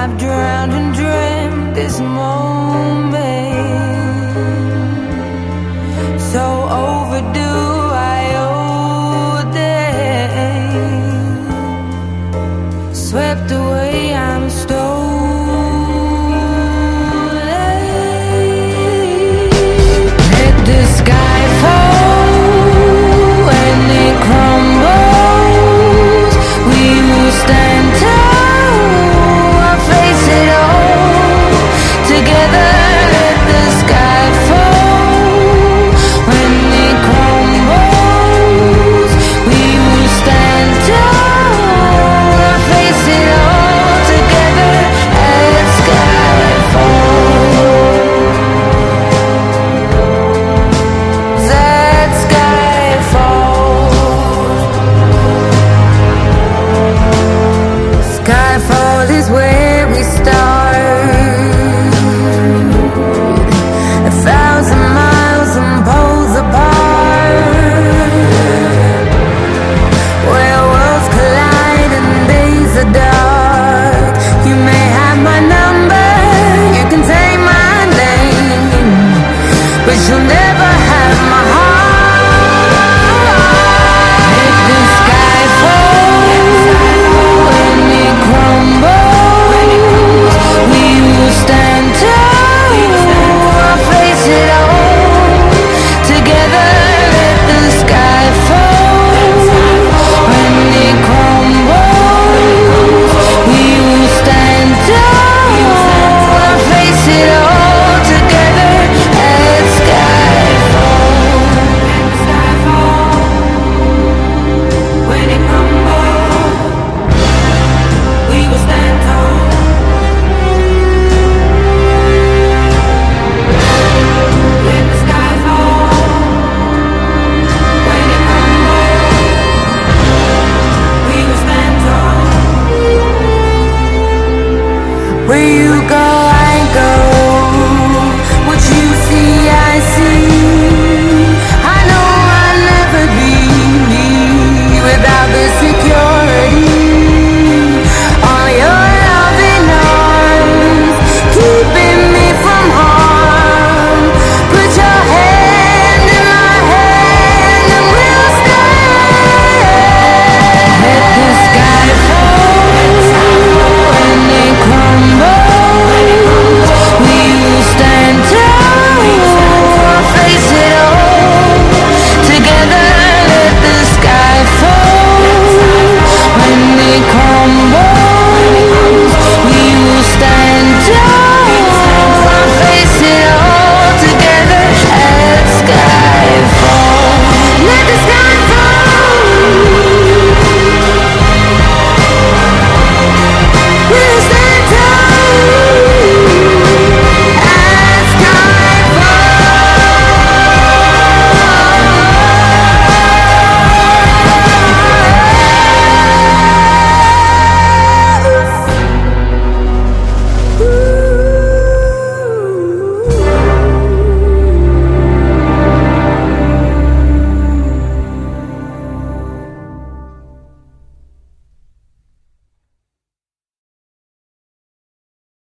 I've drowned and dreamt this moment. So oh,